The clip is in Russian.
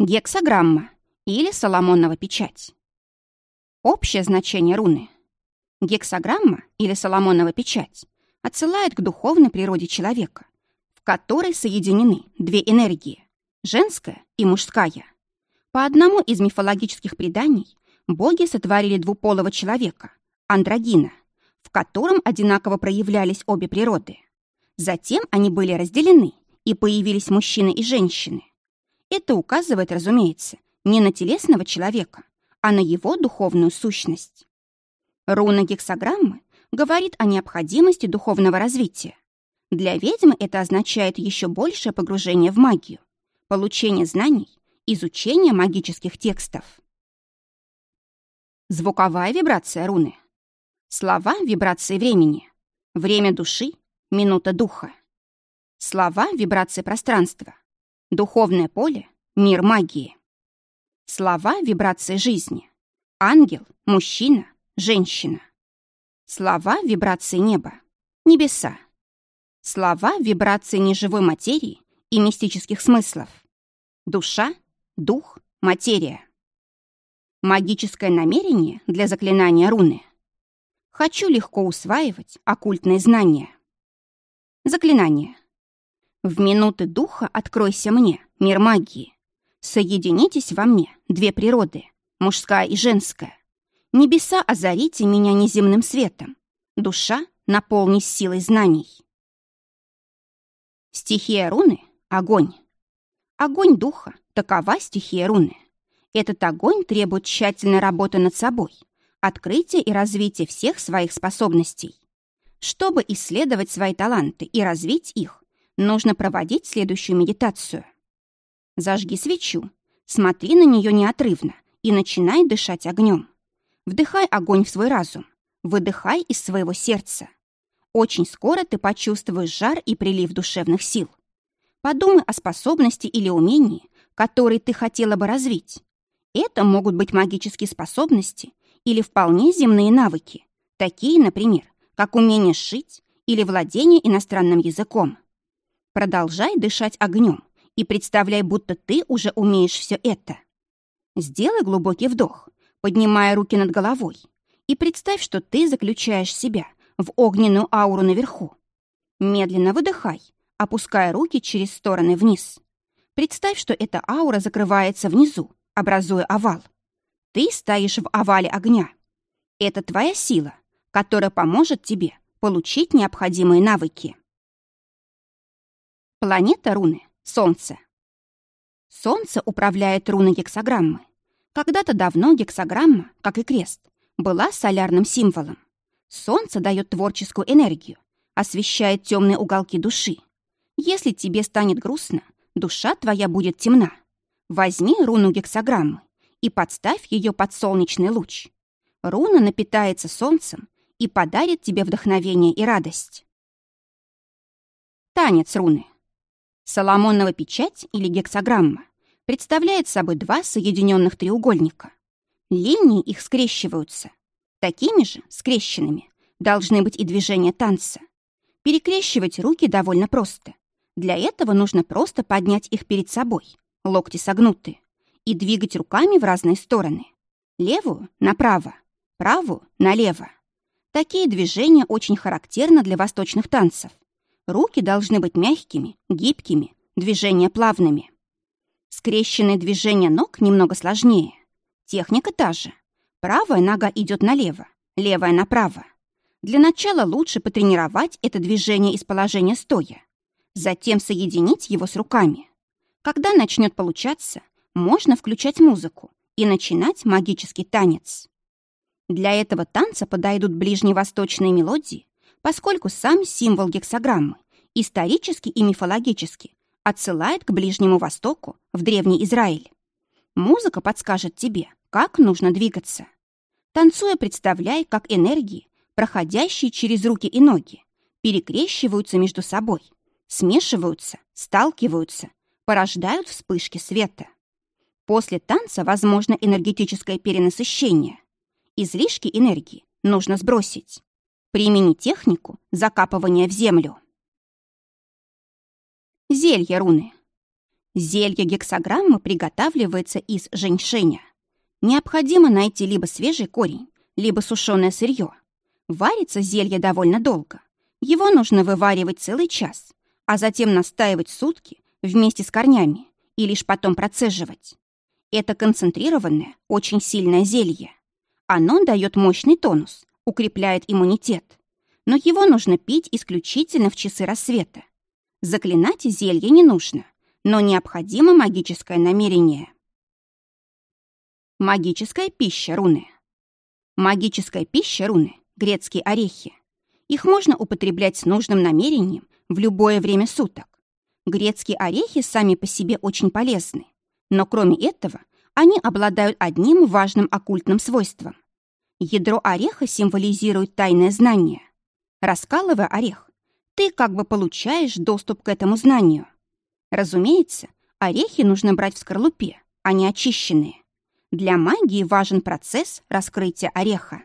Гексограмма или Соломонова печать. Общее значение руны. Гексограмма или Соломонова печать отсылает к духовной природе человека, в которой соединены две энергии – женская и мужская. По одному из мифологических преданий боги сотворили двуполого человека – андрогина, в котором одинаково проявлялись обе природы. Затем они были разделены, и появились мужчины и женщины. Это указывает, разумеется, не на телесного человека, а на его духовную сущность. Руна гексограммы говорит о необходимости духовного развития. Для ведьмы это означает еще большее погружение в магию, получение знаний, изучение магических текстов. Звуковая вибрация руны. Слова вибрации времени. Время души, минута духа. Слова вибрации пространства. Духовное поле, мир магии. Слова вибрации жизни. Ангел, мужчина, женщина. Слова вибрации неба, небеса. Слова вибрации неживой материи и мистических смыслов. Душа, дух, материя. Магическое намерение для заклинания руны. Хочу легко усваивать оккультные знания. Заклинание. В минуты духа откройся мне, мир магии. Соединитесь во мне, две природы, мужская и женская. Небеса озарите меня неземным светом. Душа наполнись силой знаний. Стихия руны — огонь. Огонь духа — такова стихия руны. Этот огонь требует тщательной работы над собой, открытия и развития всех своих способностей. Чтобы исследовать свои таланты и развить их, нужно проводить следующую медитацию. Зажги свечу, смотри на нее неотрывно и начинай дышать огнем. Вдыхай огонь в свой разум, выдыхай из своего сердца. Очень скоро ты почувствуешь жар и прилив душевных сил. Подумай о способности или умении, которые ты хотела бы развить. Это могут быть магические способности или вполне земные навыки, такие, например, как умение шить или владение иностранным языком. Продолжай дышать огнем и представляй, будто ты уже умеешь все это. Сделай глубокий вдох, поднимая руки над головой, и представь, что ты заключаешь себя в огненную ауру наверху. Медленно выдыхай, опуская руки через стороны вниз. Представь, что эта аура закрывается внизу, образуя овал. Ты стоишь в овале огня. Это твоя сила, которая поможет тебе получить необходимые навыки. Планета руны — Солнце. Солнце управляет руной гексограммы. Когда-то давно гексограмма, как и крест, была солярным символом. Солнце дает творческую энергию, освещает темные уголки души. Если тебе станет грустно, душа твоя будет темна. Возьми руну гексограммы и подставь ее под солнечный луч. Руна напитается солнцем и подарит тебе вдохновение и радость. Танец руны. Соломонова печать или гексограмма представляет собой два соединенных треугольника. Линии их скрещиваются. Такими же, скрещенными, должны быть и движения танца. Перекрещивать руки довольно просто. Для этого нужно просто поднять их перед собой, локти согнуты, и двигать руками в разные стороны. Левую — направо, правую — налево. Такие движения очень характерны для восточных танцев. Руки должны быть мягкими, гибкими, движения плавными. Скрещенные движения ног немного сложнее. Техника та же. Правая нога идет налево, левая направо. Для начала лучше потренировать это движение из положения стоя. Затем соединить его с руками. Когда начнет получаться, можно включать музыку и начинать магический танец. Для этого танца подойдут ближневосточные мелодии, поскольку сам символ гексограммы исторически и мифологически отсылает к Ближнему Востоку, в Древний Израиль. Музыка подскажет тебе, как нужно двигаться. Танцуя, представляй, как энергии, проходящие через руки и ноги, перекрещиваются между собой, смешиваются, сталкиваются, порождают вспышки света. После танца возможно энергетическое перенасыщение. Излишки энергии нужно сбросить. Примени технику закапывания в землю. Зелье руны. Зелье гексограммы приготавливается из женьшеня. Необходимо найти либо свежий корень, либо сушеное сырье. Варится зелье довольно долго. Его нужно вываривать целый час, а затем настаивать сутки вместе с корнями и лишь потом процеживать. Это концентрированное, очень сильное зелье. Оно дает мощный тонус, укрепляет иммунитет. Но его нужно пить исключительно в часы рассвета. Заклинать зелье не нужно, но необходимо магическое намерение. Магическая пища руны. Магическая пища руны – грецкие орехи. Их можно употреблять с нужным намерением в любое время суток. Грецкие орехи сами по себе очень полезны, но кроме этого они обладают одним важным оккультным свойством. Ядро ореха символизирует тайное знание. Раскалывая орех, ты как бы получаешь доступ к этому знанию. Разумеется, орехи нужно брать в скорлупе, а не очищенные. Для магии важен процесс раскрытия ореха.